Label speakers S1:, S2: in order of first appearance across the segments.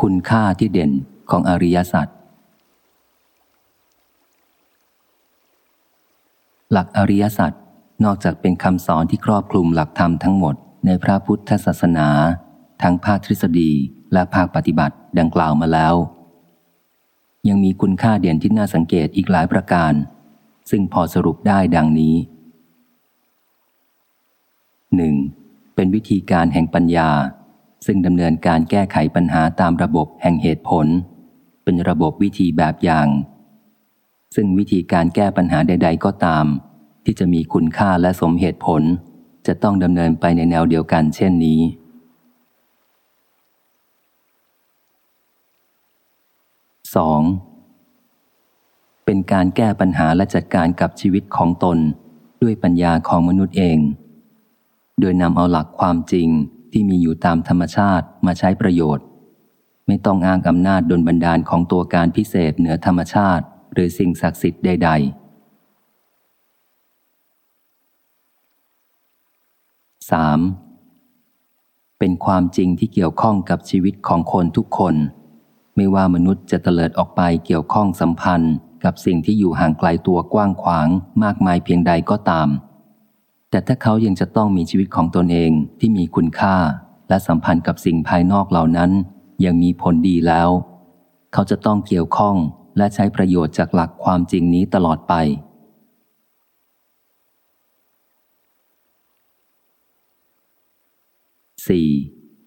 S1: คุณค่าที่เด่นของอริยสัจหลักอริยสัจนอกจากเป็นคำสอนที่ครอบคลุมหลักธรรมทั้งหมดในพระพุทธศาสนา ทั้งภาคทฤษฎีและภาคปฏิบัติดังกล่าวมาแล้ว ยังมีคุณค่าเด่นที่น่าสังเกตอีกหลายประการ ซึ่งพอสรุปได้ดังนี้ 1. เป็นวิธีการแห่งปัญญา ซึ่งดำเนินการแก้ไขปัญหาตามระบบแห่งเหตุผล เป็นระบบวิธีแบบอย่าง ซึ่งวิธีการแก้ปัญหาใด ๆ ก็ตาม ที่จะมีคุณค่าและสมเหตุผล จะต้องดำเนินไปในแนวเดียวกันเช่นนี้ 2. เป็นการแก้ปัญหาและจัดการกับชีวิตของตน ด้วยปัญญาของมนุษย์เอง โดยนำเอาหลักความจริง ที่มีอยู่ตามธรรมชาติมาใช้ประโยชน์ ไม่ต้องอ้างอำนาจดลบันดาลของตัวการพิเศษเหนือธรรมชาติ หรือสิ่งศักดิ์สิทธิ์ใด ๆ 3. เป็นความจริงที่เกี่ยวข้องกับชีวิตของคนทุกคน ไม่ว่ามนุษย์จะเตลิดออกไปเกี่ยวข้องสัมพันธ์ กับสิ่งที่อยู่ห่างไกลตัวกว้างขวางมากมายเพียงใดก็ตาม แต่ถ้าเขายังจะต้องมีชีวิตของตนเองที่มีคุณค่า และสัมพันธ์กับสิ่งภายนอกเหล่านั้น ยังมีผลดีแล้ว เขาจะต้องเกี่ยวข้องและใช้ประโยชน์จากหลักความจริงนี้ตลอดไป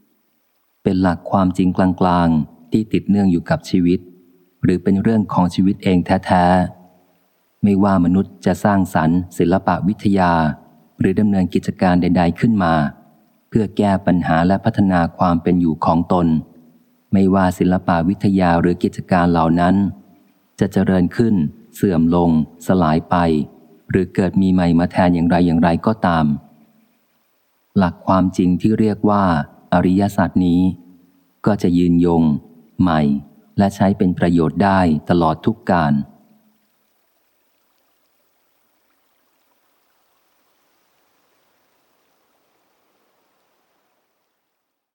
S1: 4. เป็นหลักความจริงกลางๆ ที่ติดเนื่องอยู่กับชีวิต หรือเป็นเรื่องของชีวิตเองแท้ ๆ ไม่ว่ามนุษย์จะสร้างสรรค์ศิลปะวิทยา หรือดำเนินกิจการใด ๆขึ้นมา เพื่อแก้ปัญหาและพัฒนาความเป็นอยู่ของตน ไม่ว่าศิลปวิทยาหรือกิจการเหล่านั้น จะเจริญขึ้น เสื่อมลง สลายไป หรือเกิดมีใหม่มาแทนอย่างไรอย่างไรก็ตาม หลักความจริงที่เรียกว่า อริยศาสัจนี้ ก็จะยืนยง ใหม่ และใช้เป็นประโยชน์ได้ตลอดทุกการ